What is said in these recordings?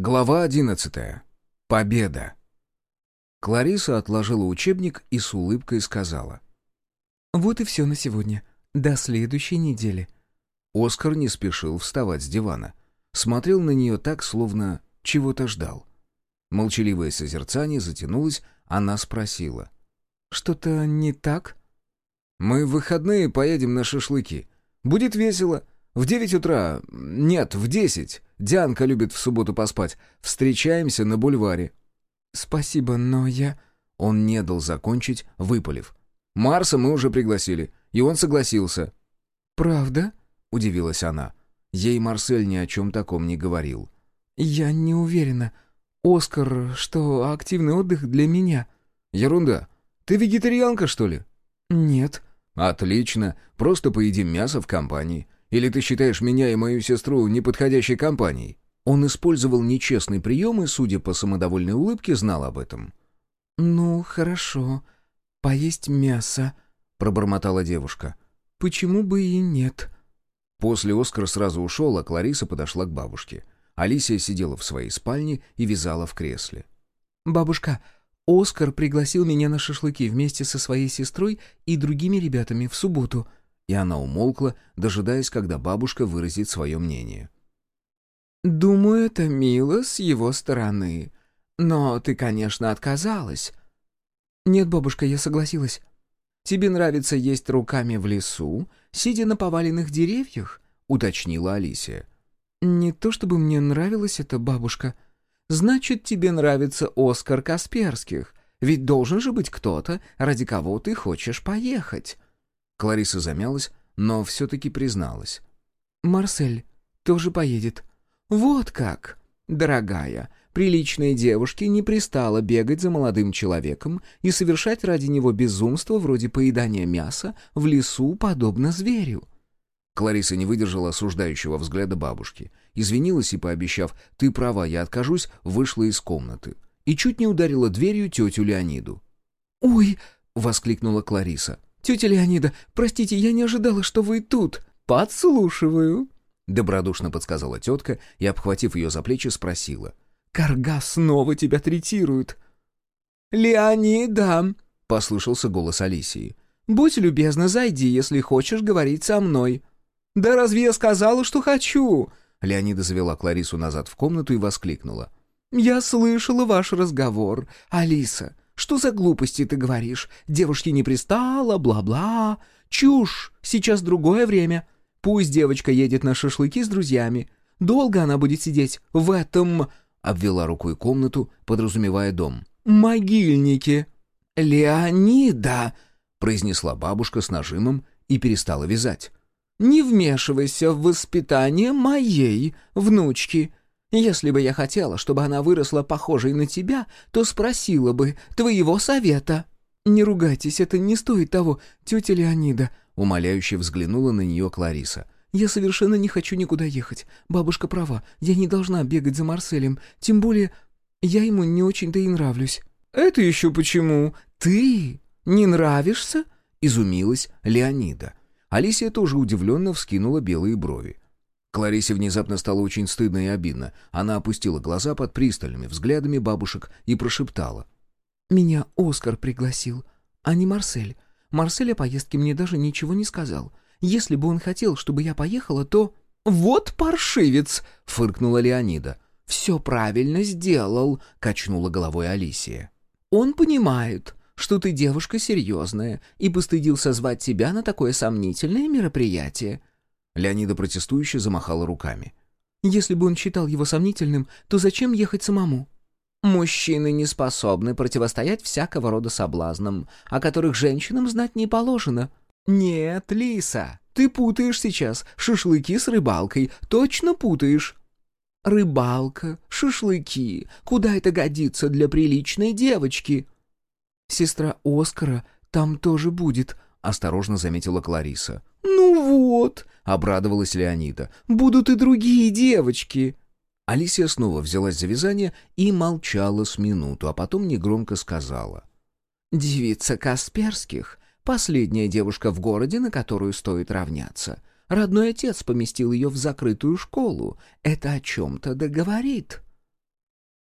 Глава одиннадцатая. Победа. Клариса отложила учебник и с улыбкой сказала. «Вот и все на сегодня. До следующей недели». Оскар не спешил вставать с дивана. Смотрел на нее так, словно чего-то ждал. Молчаливое созерцание затянулось, она спросила. «Что-то не так?» «Мы в выходные поедем на шашлыки. Будет весело. В девять утра... Нет, в десять. Дианка любит в субботу поспать. Встречаемся на бульваре». «Спасибо, но я...» Он не дал закончить, выпалив. «Марса мы уже пригласили, и он согласился». «Правда?» — удивилась она. Ей Марсель ни о чем таком не говорил. «Я не уверена. Оскар, что активный отдых для меня». «Ерунда. Ты вегетарианка, что ли?» «Нет». «Отлично. Просто поедим мясо в компании. Или ты считаешь меня и мою сестру неподходящей компанией?» Он использовал нечестный прием и, судя по самодовольной улыбке, знал об этом. «Ну, хорошо. Поесть мясо», — пробормотала девушка. «Почему бы и нет?» После Оскар сразу ушел, а Клариса подошла к бабушке. Алисия сидела в своей спальне и вязала в кресле. «Бабушка, Оскар пригласил меня на шашлыки вместе со своей сестрой и другими ребятами в субботу и она умолкла, дожидаясь, когда бабушка выразит свое мнение. «Думаю, это мило с его стороны. Но ты, конечно, отказалась». «Нет, бабушка, я согласилась. Тебе нравится есть руками в лесу, сидя на поваленных деревьях?» — уточнила Алисия. «Не то чтобы мне нравилось это, бабушка. Значит, тебе нравится Оскар Касперских, ведь должен же быть кто-то, ради кого ты хочешь поехать». Клариса замялась, но все-таки призналась. «Марсель тоже поедет». «Вот как! Дорогая, приличной девушке не пристало бегать за молодым человеком и совершать ради него безумство вроде поедания мяса в лесу, подобно зверю». Клариса не выдержала осуждающего взгляда бабушки. Извинилась и, пообещав «ты права, я откажусь», вышла из комнаты. И чуть не ударила дверью тетю Леониду. «Ой!» — воскликнула Клариса. «Тетя Леонида, простите, я не ожидала, что вы тут. Подслушиваю». Добродушно подсказала тетка и, обхватив ее за плечи, спросила. «Карга снова тебя третирует». «Леонида!» — послышался голос Алисии. «Будь любезна, зайди, если хочешь говорить со мной». «Да разве я сказала, что хочу?» Леонида завела Кларису назад в комнату и воскликнула. «Я слышала ваш разговор. Алиса, что за глупости ты говоришь? Девушке не пристало, бла-бла. Чушь! Сейчас другое время. Пусть девочка едет на шашлыки с друзьями. Долго она будет сидеть в этом...» Обвела рукой комнату, подразумевая дом. «Могильнике». «Леонида!» — произнесла бабушка с нажимом и перестала вязать. «Не вмешивайся в воспитание моей внучки. Если бы я хотела, чтобы она выросла похожей на тебя, то спросила бы твоего совета». «Не ругайтесь, это не стоит того, тетя Леонида», — умоляюще взглянула на нее Клариса. «Я совершенно не хочу никуда ехать. Бабушка права, я не должна бегать за Марселем, тем более я ему не очень-то и нравлюсь». «Это еще почему? Ты не нравишься?» — изумилась Леонида. Алисия тоже удивленно вскинула белые брови. Кларисе внезапно стало очень стыдно и обидно. Она опустила глаза под пристальными взглядами бабушек и прошептала. «Меня Оскар пригласил, а не Марсель. Марсель о поездке мне даже ничего не сказал. Если бы он хотел, чтобы я поехала, то...» «Вот паршивец!» — фыркнула Леонида. «Все правильно сделал», — качнула головой Алисия. «Он понимает, что ты девушка серьезная, и постыдился звать тебя на такое сомнительное мероприятие. Леонида протестующе замахала руками. «Если бы он считал его сомнительным, то зачем ехать самому?» «Мужчины не способны противостоять всякого рода соблазнам, о которых женщинам знать не положено». «Нет, Лиса, ты путаешь сейчас шашлыки с рыбалкой, точно путаешь». «Рыбалка, шашлыки, куда это годится для приличной девочки?» «Сестра Оскара там тоже будет», — осторожно заметила Клариса. «Ну вот», — обрадовалась Леонида, — «будут и другие девочки». Алисия снова взялась за вязание и молчала с минуту, а потом негромко сказала. «Девица Касперских — последняя девушка в городе, на которую стоит равняться. Родной отец поместил ее в закрытую школу. Это о чем-то договорит».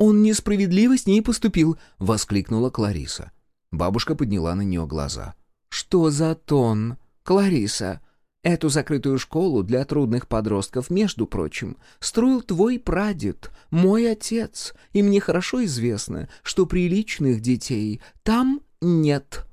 «Он несправедливо с ней поступил!» — воскликнула Клариса. Бабушка подняла на нее глаза. «Что за тон, Клариса? Эту закрытую школу для трудных подростков, между прочим, строил твой прадед, мой отец, и мне хорошо известно, что приличных детей там нет».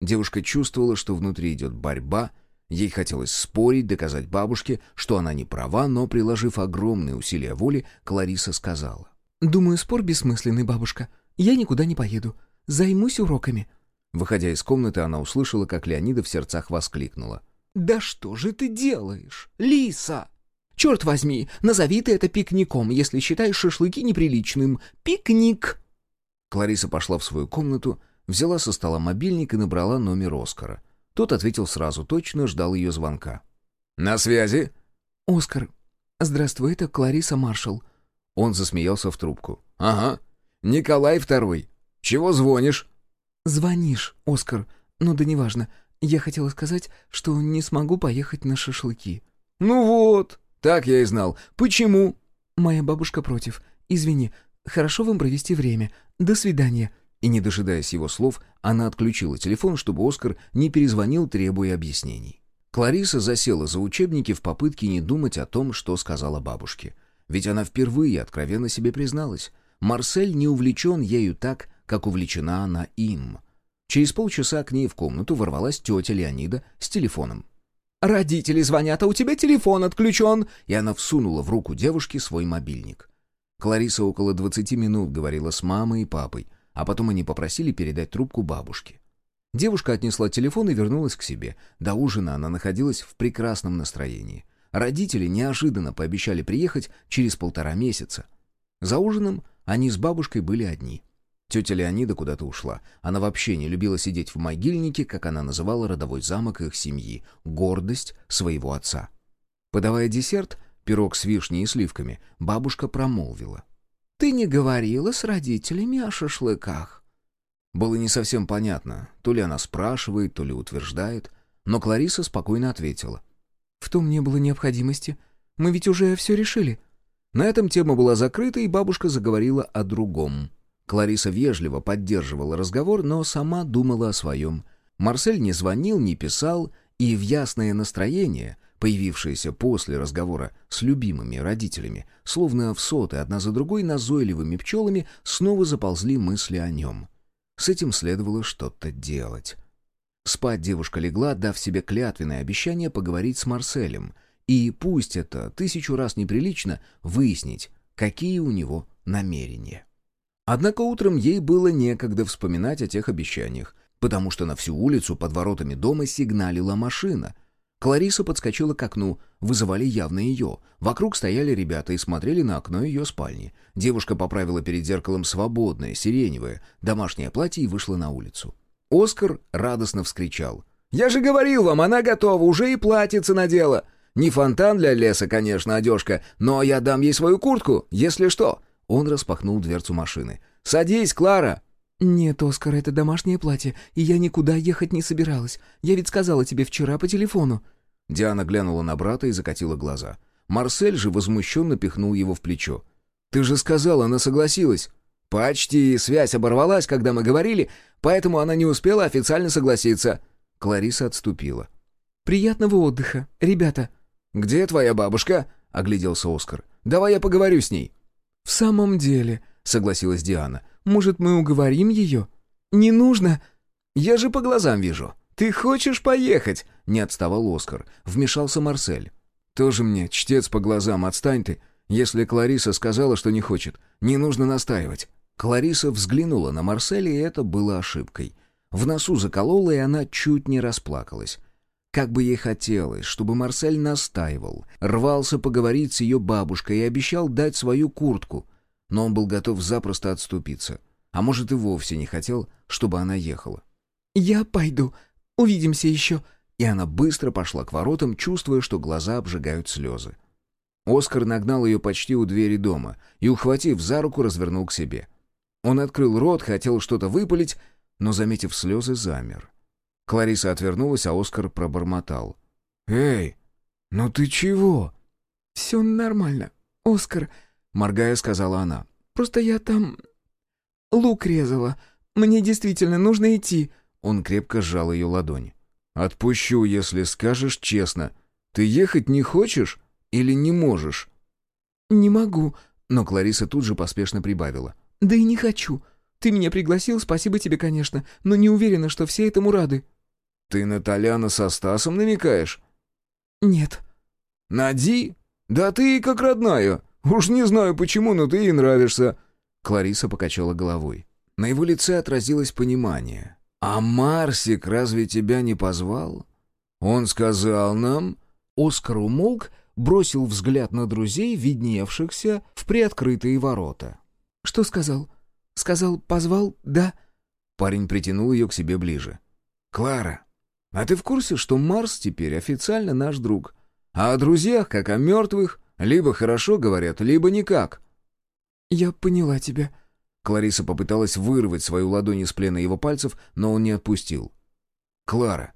Девушка чувствовала, что внутри идет борьба, ей хотелось спорить, доказать бабушке, что она не права, но, приложив огромные усилия воли, Клариса сказала. «Думаю, спор бессмысленный, бабушка. Я никуда не поеду. Займусь уроками». Выходя из комнаты, она услышала, как Леонида в сердцах воскликнула. «Да что же ты делаешь, Лиса? Черт возьми, назови ты это пикником, если считаешь шашлыки неприличным. Пикник!» Клариса пошла в свою комнату, взяла со стола мобильник и набрала номер Оскара. Тот ответил сразу, точно ждал ее звонка. «На связи?» «Оскар. Здравствуй, это Клариса Маршалл». Он засмеялся в трубку. «Ага. Николай Второй. Чего звонишь?» «Звонишь, Оскар. Ну да неважно. Я хотела сказать, что не смогу поехать на шашлыки». «Ну вот, так я и знал. Почему?» «Моя бабушка против. Извини. Хорошо вам провести время. До свидания». И, не дожидаясь его слов, она отключила телефон, чтобы Оскар не перезвонил, требуя объяснений. Клариса засела за учебники в попытке не думать о том, что сказала бабушке. Ведь она впервые откровенно себе призналась. Марсель не увлечен ею так, как увлечена она им — Через полчаса к ней в комнату ворвалась тетя Леонида с телефоном. «Родители звонят, а у тебя телефон отключен!» И она всунула в руку девушки свой мобильник. Клариса около двадцати минут говорила с мамой и папой, а потом они попросили передать трубку бабушке. Девушка отнесла телефон и вернулась к себе. До ужина она находилась в прекрасном настроении. Родители неожиданно пообещали приехать через полтора месяца. За ужином они с бабушкой были одни — Тетя Леонида куда-то ушла. Она вообще не любила сидеть в могильнике, как она называла родовой замок их семьи, гордость своего отца. Подавая десерт, пирог с вишней и сливками, бабушка промолвила. «Ты не говорила с родителями о шашлыках?» Было не совсем понятно, то ли она спрашивает, то ли утверждает, но Клариса спокойно ответила. «В том не было необходимости. Мы ведь уже все решили». На этом тема была закрыта, и бабушка заговорила о другом. Клариса вежливо поддерживала разговор, но сама думала о своем. Марсель не звонил, не писал, и в ясное настроение, появившееся после разговора с любимыми родителями, словно в соты одна за другой назойливыми пчелами, снова заползли мысли о нем. С этим следовало что-то делать. Спать девушка легла, дав себе клятвенное обещание поговорить с Марселем, и пусть это тысячу раз неприлично, выяснить, какие у него намерения. Однако утром ей было некогда вспоминать о тех обещаниях, потому что на всю улицу под воротами дома сигналила машина. Клариса подскочила к окну, вызывали явно ее. Вокруг стояли ребята и смотрели на окно ее спальни. Девушка поправила перед зеркалом свободное, сиреневое, домашнее платье и вышла на улицу. Оскар радостно вскричал. «Я же говорил вам, она готова, уже и платьице надела. Не фонтан для леса, конечно, одежка, но я дам ей свою куртку, если что. Он распахнул дверцу машины. «Садись, Клара!» «Нет, Оскар, это домашнее платье, и я никуда ехать не собиралась. Я ведь сказала тебе вчера по телефону». Диана глянула на брата и закатила глаза. Марсель же возмущенно пихнул его в плечо. «Ты же сказала, она согласилась». «Почти связь оборвалась, когда мы говорили, поэтому она не успела официально согласиться». Клариса отступила. «Приятного отдыха, ребята». «Где твоя бабушка?» — огляделся Оскар. «Давай я поговорю с ней». «В самом деле», — согласилась Диана, — «может, мы уговорим ее?» «Не нужно». «Я же по глазам вижу. Ты хочешь поехать?» — не отставал Оскар. Вмешался Марсель. «Тоже мне, чтец по глазам, отстань ты. Если Клариса сказала, что не хочет, не нужно настаивать». Клариса взглянула на Марселя, и это было ошибкой. В носу заколола, и она чуть не расплакалась. Как бы ей хотелось, чтобы Марсель настаивал, рвался поговорить с ее бабушкой и обещал дать свою куртку, но он был готов запросто отступиться. А может, и вовсе не хотел, чтобы она ехала. «Я пойду. Увидимся еще». И она быстро пошла к воротам, чувствуя, что глаза обжигают слезы. Оскар нагнал ее почти у двери дома и, ухватив за руку, развернул к себе. Он открыл рот, хотел что-то выпалить, но, заметив слезы, замер. Клариса отвернулась, а Оскар пробормотал. «Эй, ну ты чего?» «Все нормально, Оскар», — моргая, сказала она. Просто я там... лук резала. Мне действительно нужно идти». Он крепко сжал ее ладонь. «Отпущу, если скажешь честно. Ты ехать не хочешь или не можешь?» «Не могу», но Клариса тут же поспешно прибавила. «Да и не хочу. Ты меня пригласил, спасибо тебе, конечно, но не уверена, что все этому рады». «Ты на Толяна со Стасом намекаешь?» «Нет». «Нади? Да ты и как родная. Уж не знаю почему, но ты ей нравишься». Клариса покачала головой. На его лице отразилось понимание. «А Марсик разве тебя не позвал?» «Он сказал нам...» Оскар умолк, бросил взгляд на друзей, видневшихся в приоткрытые ворота. «Что сказал? Сказал, позвал, да?» Парень притянул ее к себе ближе. «Клара, а ты в курсе, что Марс теперь официально наш друг? А о друзьях, как о мертвых, либо хорошо говорят, либо никак». «Я поняла тебя». Клариса попыталась вырвать свою ладонь из плена его пальцев, но он не отпустил. «Клара,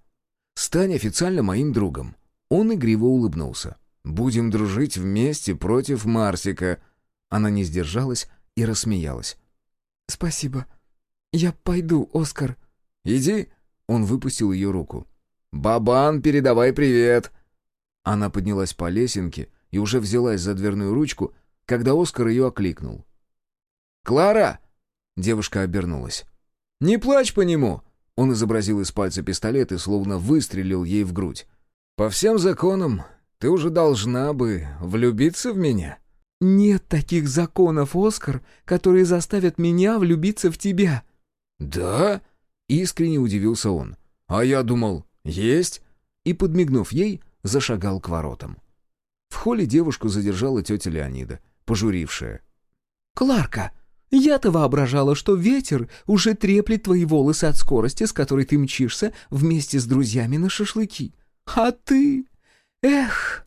стань официально моим другом». Он игриво улыбнулся. «Будем дружить вместе против Марсика». Она не сдержалась и рассмеялась. «Спасибо. Я пойду, Оскар». «Иди». Он выпустил ее руку. «Бабан, передавай привет!» Она поднялась по лесенке и уже взялась за дверную ручку, когда Оскар ее окликнул. «Клара!» Девушка обернулась. «Не плачь по нему!» Он изобразил из пальца пистолет и словно выстрелил ей в грудь. «По всем законам ты уже должна бы влюбиться в меня». «Нет таких законов, Оскар, которые заставят меня влюбиться в тебя». «Да?» — искренне удивился он. «А я думал, есть?» И, подмигнув ей, зашагал к воротам. В холле девушку задержала тетя Леонида, пожурившая. «Кларка, я-то воображала, что ветер уже треплет твои волосы от скорости, с которой ты мчишься вместе с друзьями на шашлыки. А ты... Эх!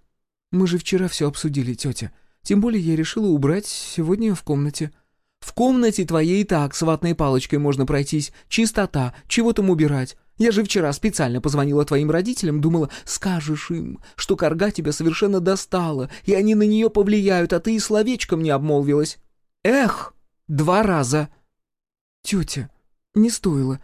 Мы же вчера все обсудили, тетя. Тем более я решила убрать сегодня в комнате. В комнате твоей и так с ватной палочкой можно пройтись. Чистота, чего там убирать? Я же вчера специально позвонила твоим родителям, думала, скажешь им, что корга тебя совершенно достала, и они на нее повлияют, а ты и словечком не обмолвилась. Эх, два раза. Тетя, не стоило.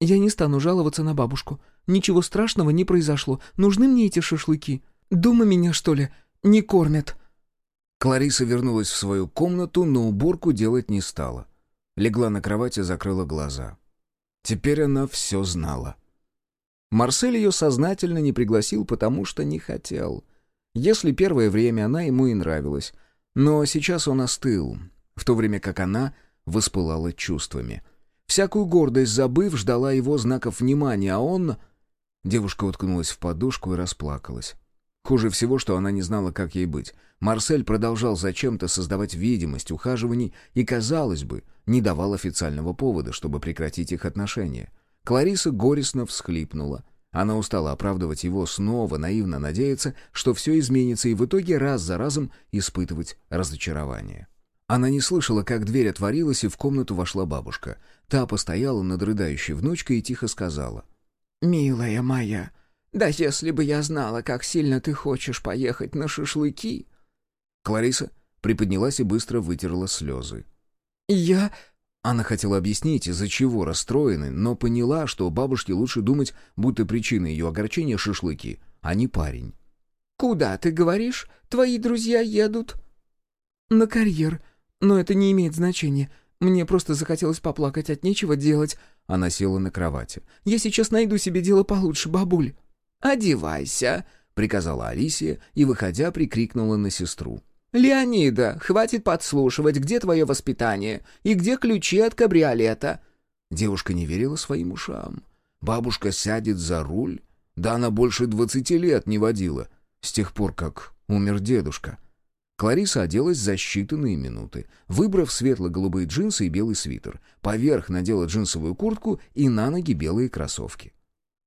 Я не стану жаловаться на бабушку. Ничего страшного не произошло. Нужны мне эти шашлыки. Дома меня, что ли, не кормят?» Клариса вернулась в свою комнату, но уборку делать не стала. Легла на кровати, закрыла глаза. Теперь она все знала. Марсель ее сознательно не пригласил, потому что не хотел. Если первое время она ему и нравилась. Но сейчас он остыл, в то время как она воспылала чувствами. Всякую гордость забыв, ждала его знаков внимания, а он... Девушка уткнулась в подушку и расплакалась. Хуже всего, что она не знала, как ей быть. Марсель продолжал зачем-то создавать видимость ухаживаний и, казалось бы, не давал официального повода, чтобы прекратить их отношения. Клариса горестно всхлипнула. Она устала оправдывать его, снова наивно надеяться, что все изменится, и в итоге раз за разом испытывать разочарование. Она не слышала, как дверь отворилась, и в комнату вошла бабушка. Та постояла над рыдающей внучкой и тихо сказала. «Милая моя, да если бы я знала, как сильно ты хочешь поехать на шашлыки...» Клариса приподнялась и быстро вытерла слезы. «Я...» Она хотела объяснить, из-за чего расстроены, но поняла, что бабушке лучше думать, будто причиной ее огорчения шашлыки, а не парень. «Куда, ты говоришь? Твои друзья едут?» «На карьер. Но это не имеет значения. Мне просто захотелось поплакать от нечего делать». Она села на кровати. «Я сейчас найду себе дело получше, бабуль». «Одевайся», — приказала Алисия и, выходя, прикрикнула на сестру. «Леонида, хватит подслушивать, где твое воспитание и где ключи от кабриолета?» Девушка не верила своим ушам. Бабушка сядет за руль? Да она больше двадцати лет не водила, с тех пор, как умер дедушка. Клариса оделась за считанные минуты, выбрав светло-голубые джинсы и белый свитер. Поверх надела джинсовую куртку и на ноги белые кроссовки.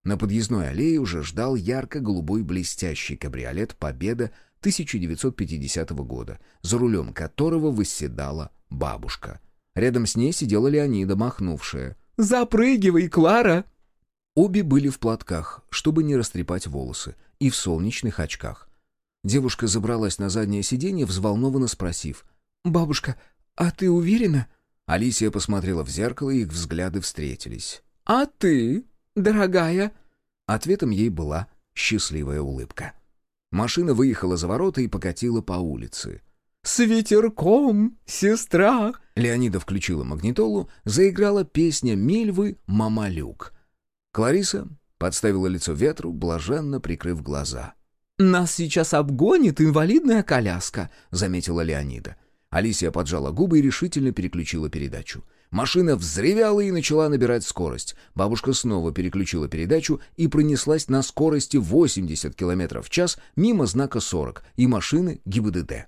На подъездной аллее уже ждал ярко-голубой блестящий кабриолет «Победа» 1950 года, за рулем которого восседала бабушка. Рядом с ней сидела Леонида, махнувшая. «Запрыгивай, Клара!» Обе были в платках, чтобы не растрепать волосы, и в солнечных очках. Девушка забралась на заднее сиденье, взволнованно спросив. «Бабушка, «А ты уверена?» Алисия посмотрела в зеркало, и их взгляды встретились. «А ты, дорогая?» Ответом ей была счастливая улыбка. Машина выехала за ворота и покатила по улице. «С ветерком, сестра!» Леонида включила магнитолу, заиграла песня Мильвы «Мамалюк». Клариса подставила лицо ветру, блаженно прикрыв глаза. «Нас сейчас обгонит инвалидная коляска», — заметила Леонида. Алисия поджала губы и решительно переключила передачу. Машина взревела и начала набирать скорость. Бабушка снова переключила передачу и пронеслась на скорости 80 км в час мимо знака 40 и машины ГИБДД.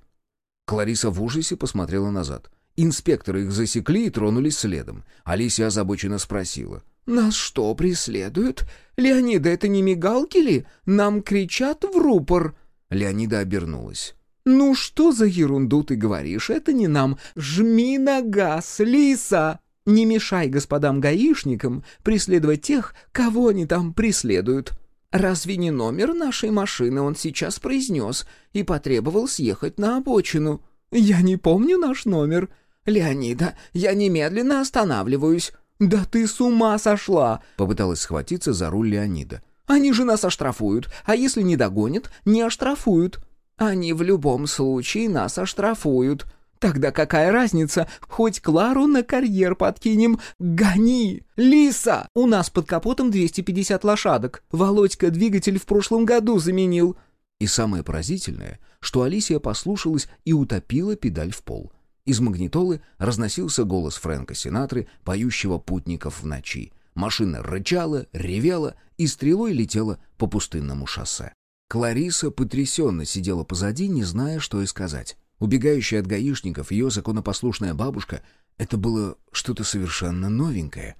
Клариса в ужасе посмотрела назад. Инспекторы их засекли и тронулись следом. Алисия озабоченно спросила. «Нас что, преследуют? Леонида, это не мигалки ли? Нам кричат в рупор!» Леонида обернулась. «Ну что за ерунду ты говоришь? Это не нам. Жми на газ, Лиса! Не мешай господам гаишникам преследовать тех, кого они там преследуют. Разве не номер нашей машины он сейчас произнес и потребовал съехать на обочину? Я не помню наш номер. Леонида, я немедленно останавливаюсь. «Да ты с ума сошла!» — попыталась схватиться за руль Леонида. «Они же нас оштрафуют, а если не догонят, не оштрафуют». «Они в любом случае нас оштрафуют», Тогда какая разница? Хоть Клару на карьер подкинем. Гони! Лиса! У нас под капотом 250 лошадок. Володька двигатель в прошлом году заменил. И самое поразительное, что Алисия послушалась и утопила педаль в пол. Из магнитолы разносился голос Фрэнка Синатры, поющего путников в ночи. Машина рычала, ревела и стрелой летела по пустынному шоссе. Клариса потрясенно сидела позади, не зная, что и сказать. Убегающая от гаишников ее законопослушная бабушка — это было что-то совершенно новенькое.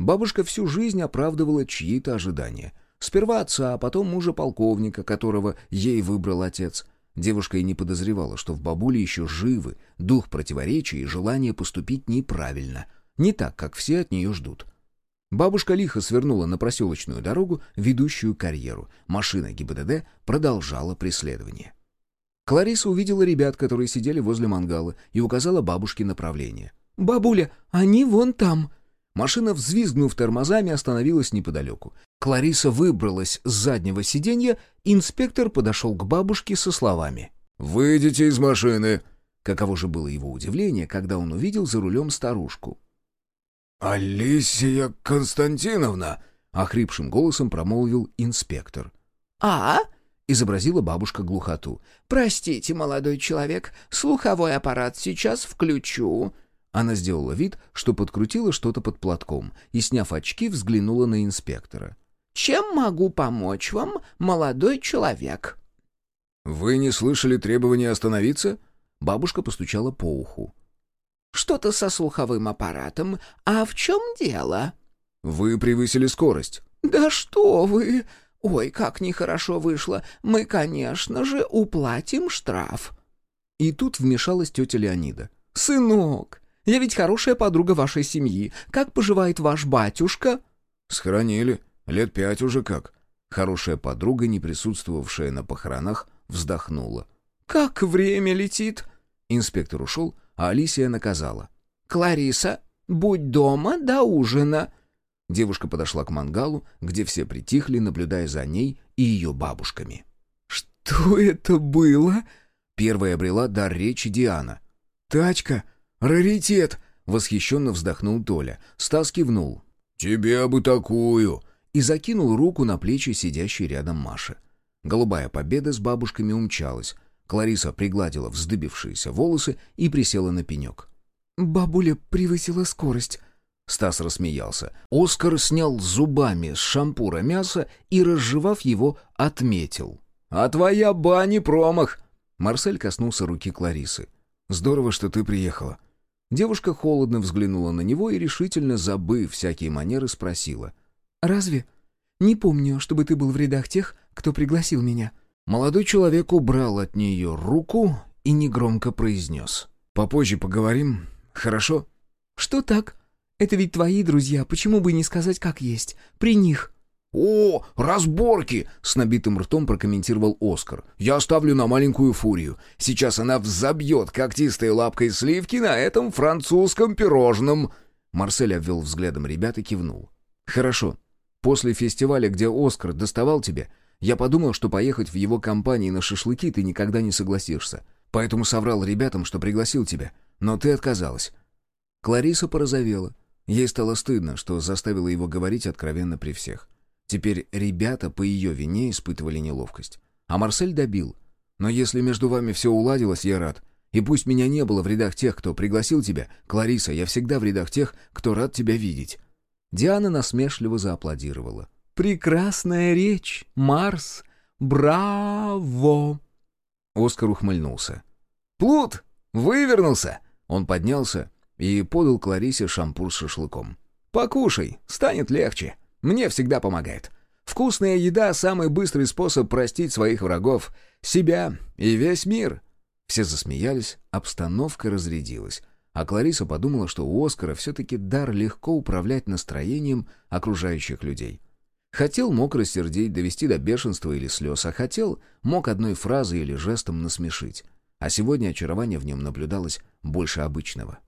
Бабушка всю жизнь оправдывала чьи-то ожидания. Сперва отца, а потом мужа полковника, которого ей выбрал отец. Девушка и не подозревала, что в бабуле еще живы дух противоречия и желание поступить неправильно, не так, как все от нее ждут. Бабушка лихо свернула на проселочную дорогу, ведущую к карьеру. Машина ГИБДД продолжала преследование. Клариса увидела ребят, которые сидели возле мангала, и указала бабушке направление. «Бабуля, они вон там!» Машина, взвизгнув тормозами, остановилась неподалеку. Клариса выбралась с заднего сиденья, инспектор подошел к бабушке со словами. «Выйдите из машины!» Каково же было его удивление, когда он увидел за рулем старушку. «Алисия Константиновна!» — охрипшим голосом промолвил инспектор. «А?» изобразила бабушка глухоту. «Простите, молодой человек, слуховой аппарат сейчас включу». Она сделала вид, что подкрутила что-то под платком, и, сняв очки, взглянула на инспектора. «Чем могу помочь вам, молодой человек?» «Вы не слышали требования остановиться?» Бабушка постучала по уху. «Что-то со слуховым аппаратом. А в чем дело?» «Вы превысили скорость». «Да что вы!» «Ой, как нехорошо вышло. Мы, конечно же, уплатим штраф». И тут вмешалась тетя Леонида. «Сынок, я ведь хорошая подруга вашей семьи. Как поживает ваш батюшка?» «Схоронили. Лет пять уже как». Хорошая подруга, не присутствовавшая на похоронах, вздохнула. «Как время летит!» Инспектор ушел, а Алисия наказала. «Клариса, будь дома до ужина!» Девушка подошла к мангалу, где все притихли, наблюдая за ней и ее бабушками. «Что это было?» Первая обрела дар речи Диана. «Тачка! Раритет!» — восхищенно вздохнул Толя. Стас кивнул. «Тебе бы такую!» И закинул руку на плечи сидящей рядом Маши. Голубая победа с бабушками умчалась. Клариса пригладила вздыбившиеся волосы и присела на пенек. «Бабуля превысила скорость», Стас рассмеялся. Оскар снял зубами с шампура мясо и, разжевав его, отметил. «А твоя баня промах!» Марсель коснулся руки Кларисы. «Здорово, что ты приехала». Девушка холодно взглянула на него и, решительно забыв всякие манеры, спросила. «Разве? Не помню, чтобы ты был в рядах тех, кто пригласил меня». Молодой человек убрал от нее руку и негромко произнес. «Попозже поговорим, хорошо?» «Что так?» Это ведь твои друзья, почему бы не сказать как есть? При них». «О, разборки!» — с набитым ртом прокомментировал Оскар. «Я ставлю на маленькую фурию. Сейчас она взобьет когтистой лапкой сливки на этом французском пирожном!» Марсель обвел взглядом ребят и кивнул. «Хорошо. После фестиваля, где Оскар доставал тебя, я подумал, что поехать в его компании на шашлыки ты никогда не согласишься. Поэтому соврал ребятам, что пригласил тебя. Но ты отказалась». Клариса порозовела. Ей стало стыдно, что заставила его говорить откровенно при всех. Теперь ребята по ее вине испытывали неловкость. А Марсель добил. «Но если между вами все уладилось, я рад. И пусть меня не было в рядах тех, кто пригласил тебя, Клариса, я всегда в рядах тех, кто рад тебя видеть». Диана насмешливо зааплодировала. «Прекрасная речь, Марс! Браво!» Оскар ухмыльнулся. «Плут! Вывернулся!» Он поднялся и подал Кларисе шампур с шашлыком. «Покушай, станет легче». Мне всегда помогает. Вкусная еда — самый быстрый способ простить своих врагов, себя и весь мир». Все засмеялись, обстановка разрядилась. А Клариса подумала, что у Оскара все-таки дар легко управлять настроением окружающих людей. Хотел, мог рассердить, довести до бешенства или слез, а хотел, мог одной фразой или жестом насмешить. А сегодня очарование в нем наблюдалось больше обычного.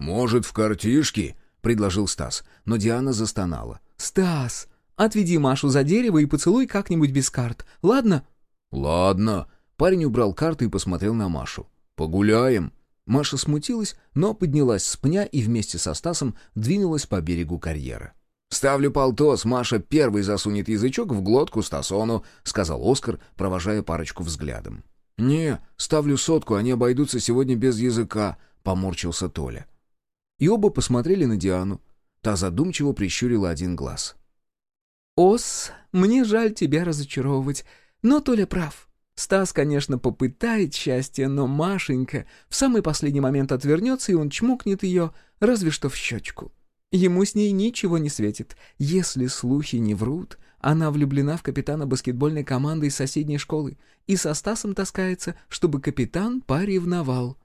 «Может, в картишки?» — предложил Стас, но Диана застонала. «Стас, отведи Машу за дерево и поцелуй как-нибудь без карт, ладно?» «Ладно». Парень убрал карты и посмотрел на Машу. «Погуляем». Маша смутилась, но поднялась с пня и вместе со Стасом двинулась по берегу карьера. «Ставлю полтос, Маша первый засунет язычок в глотку Стасону», — сказал Оскар, провожая парочку взглядом. «Не, ставлю сотку, они обойдутся сегодня без языка», — поморщился Толя. И оба посмотрели на Диану. Та задумчиво прищурила один глаз. «Ос, мне жаль тебя разочаровывать, но Толя прав. Стас, конечно, попытает счастье, но Машенька в самый последний момент отвернется, и он чмокнет ее, разве что в щечку. Ему с ней ничего не светит. Если слухи не врут, она влюблена в капитана баскетбольной команды из соседней школы и со Стасом таскается, чтобы капитан поревновал».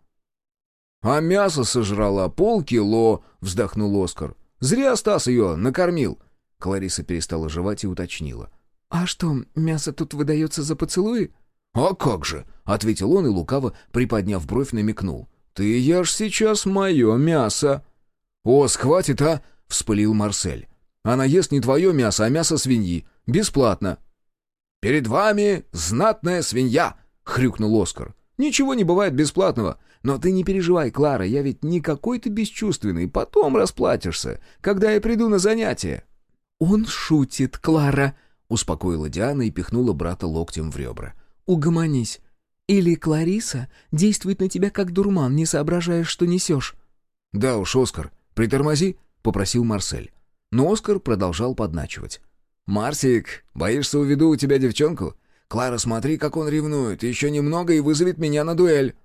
«А мясо сожрала полкило», — вздохнул Оскар. Зря Стас ее накормил!» Клариса перестала жевать и уточнила. «А что, мясо тут выдается за поцелуи?» «А как же!» — ответил он и лукаво, приподняв бровь, намекнул. «Ты ешь сейчас мое мясо!» «О, схватит, а!» — вспылил Марсель. «Она ест не твое мясо, а мясо свиньи. Бесплатно!» «Перед вами знатная свинья!» — хрюкнул Оскар. «Ничего не бывает бесплатного. Но ты не переживай, Клара, я ведь не какой-то бесчувственный, потом расплатишься, когда я приду на занятия». «Он шутит, Клара», — успокоила Диана и пихнула брата локтем в ребра. «Угомонись. Или Клариса действует на тебя как дурман, не соображаешь, что несешь». «Да уж, Оскар, притормози», — попросил Марсель. Но Оскар продолжал подначивать. «Марсик, боишься, уведу у тебя девчонку? Клара, смотри, как он ревнует, еще немного и вызовет меня на дуэль».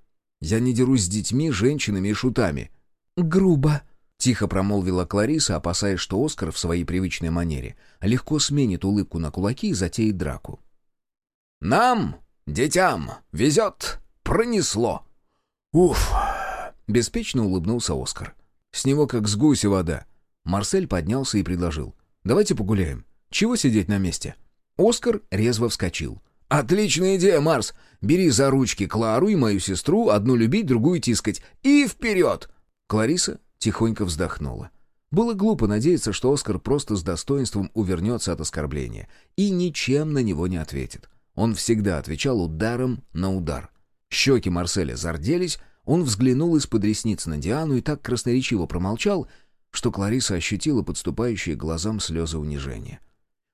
Я не дерусь с детьми, женщинами и шутами». «Грубо», — тихо промолвила Клариса, опасаясь, что Оскар в своей привычной манере легко сменит улыбку на кулаки и затеет драку. «Нам, детям, везет, пронесло!» «Уф!» — беспечно улыбнулся Оскар. «С него как с гуся вода». Марсель поднялся и предложил. «Давайте погуляем. Чего сидеть на месте?» Оскар резво вскочил. «Отличная идея, Марс! Бери за ручки Клару и мою сестру, одну любить, другую тискать. И вперед!» Клариса тихонько вздохнула. Было глупо надеяться, что Оскар просто с достоинством увернется от оскорбления и ничем на него не ответит. Он всегда отвечал ударом на удар. Щеки Марселя зарделись, он взглянул из-под ресниц на Диану и так красноречиво промолчал, что Клариса ощутила подступающие глазам слезы унижения.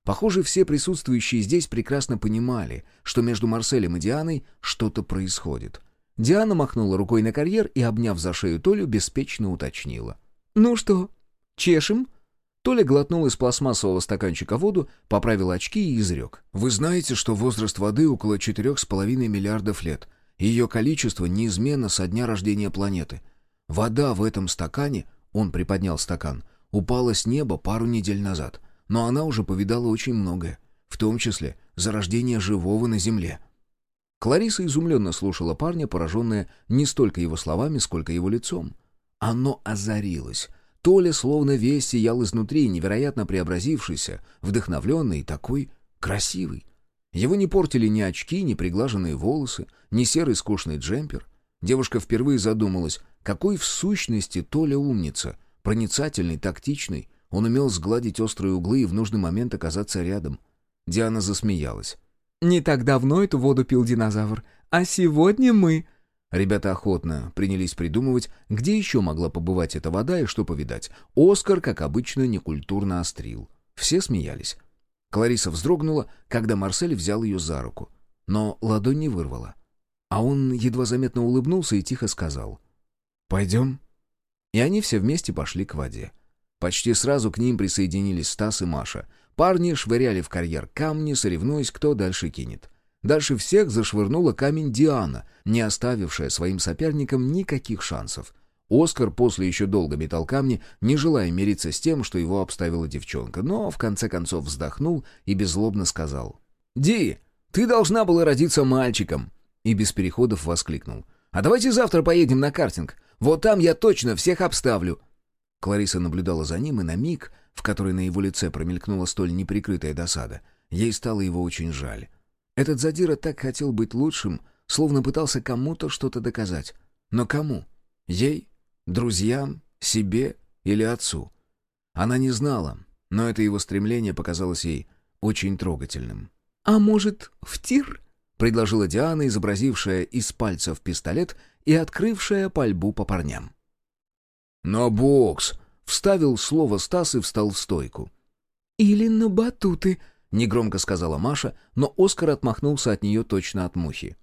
Похоже, все присутствующие здесь прекрасно понимали, что между Марселем и Дианой что-то происходит. Диана махнула рукой на карьер и, обняв за шею Толю, беспечно уточнила. «Ну что, чешем?» Толя глотнул из пластмассового стаканчика воду, поправил очки и изрек. «Вы знаете, что возраст воды около четырех с половиной миллиардов лет, ее количество неизменно со дня рождения планеты. Вода в этом стакане, он приподнял стакан, упала с неба пару недель назад но она уже повидала очень многое, в том числе зарождение живого на Земле. Клариса изумленно слушала парня, пораженная не столько его словами, сколько его лицом. Оно озарилось. Толя словно весь сиял изнутри, невероятно преобразившийся, вдохновленный и такой красивый. Его не портили ни очки, ни приглаженные волосы, ни серый скучный джемпер. Девушка впервые задумалась, какой в сущности Толя умница, проницательный, тактичный. Он умел сгладить острые углы и в нужный момент оказаться рядом. Диана засмеялась. «Не так давно эту воду пил динозавр, а сегодня мы...» Ребята охотно принялись придумывать, где еще могла побывать эта вода и что повидать. Оскар, как обычно, некультурно острил. Все смеялись. Клариса вздрогнула, когда Марсель взял ее за руку. Но ладонь не вырвала. А он едва заметно улыбнулся и тихо сказал. «Пойдем?» И они все вместе пошли к воде. Почти сразу к ним присоединились Стас и Маша. Парни швыряли в карьер камни, соревнуясь, кто дальше кинет. Дальше всех зашвырнула камень Диана, не оставившая своим соперникам никаких шансов. Оскар после еще долго метал камни, не желая мириться с тем, что его обставила девчонка, но в конце концов вздохнул и беззлобно сказал. «Ди, ты должна была родиться мальчиком!» И без переходов воскликнул. «А давайте завтра поедем на картинг. Вот там я точно всех обставлю!» Клариса наблюдала за ним, и на миг, в который на его лице промелькнула столь неприкрытая досада, ей стало его очень жаль. Этот задира так хотел быть лучшим, словно пытался кому-то что-то доказать. Но кому? Ей? Друзьям? Себе? Или отцу? Она не знала, но это его стремление показалось ей очень трогательным. «А может, в тир?» — предложила Диана, изобразившая из пальцев пистолет и открывшая пальбу по парням. «На бокс!» — вставил слово Стас и встал в стойку. «Или на батуты!» — негромко сказала Маша, но Оскар отмахнулся от нее точно от мухи.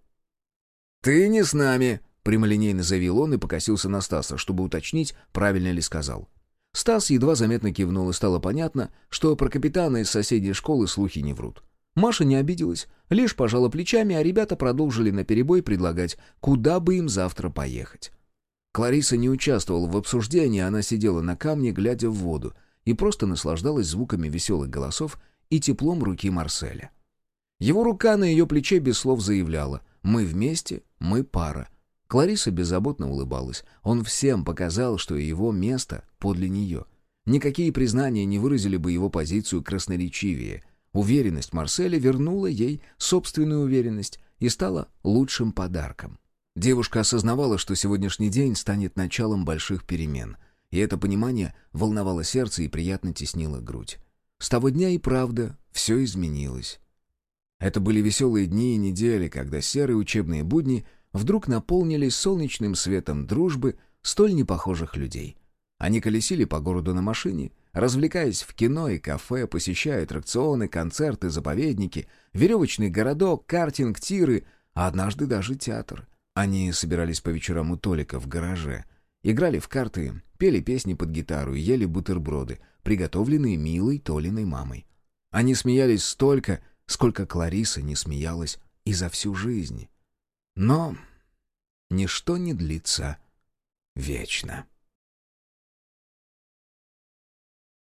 «Ты не с нами!» — прямолинейно заявил он и покосился на Стаса, чтобы уточнить, правильно ли сказал. Стас едва заметно кивнул, и стало понятно, что про капитана из соседней школы слухи не врут. Маша не обиделась, лишь пожала плечами, а ребята продолжили наперебой предлагать, куда бы им завтра поехать. Клариса не участвовала в обсуждении, она сидела на камне, глядя в воду, и просто наслаждалась звуками веселых голосов и теплом руки Марселя. Его рука на ее плече без слов заявляла «Мы вместе, мы пара». Клариса беззаботно улыбалась. Он всем показал, что его место подле нее. Никакие признания не выразили бы его позицию красноречивее. Уверенность Марселя вернула ей собственную уверенность и стала лучшим подарком. Девушка осознавала, что сегодняшний день станет началом больших перемен. И это понимание волновало сердце и приятно теснило грудь. С того дня и правда все изменилось. Это были веселые дни и недели, когда серые учебные будни вдруг наполнились солнечным светом дружбы столь непохожих людей. Они колесили по городу на машине, развлекаясь в кино и кафе, посещая аттракционы, концерты, заповедники, веревочный городок, картинг, тиры, а однажды даже театр. Они собирались по вечерам у Толика в гараже, играли в карты, пели песни под гитару и ели бутерброды, приготовленные милой Толиной мамой. Они смеялись столько, сколько Клариса не смеялась и за всю жизнь. Но ничто не длится вечно.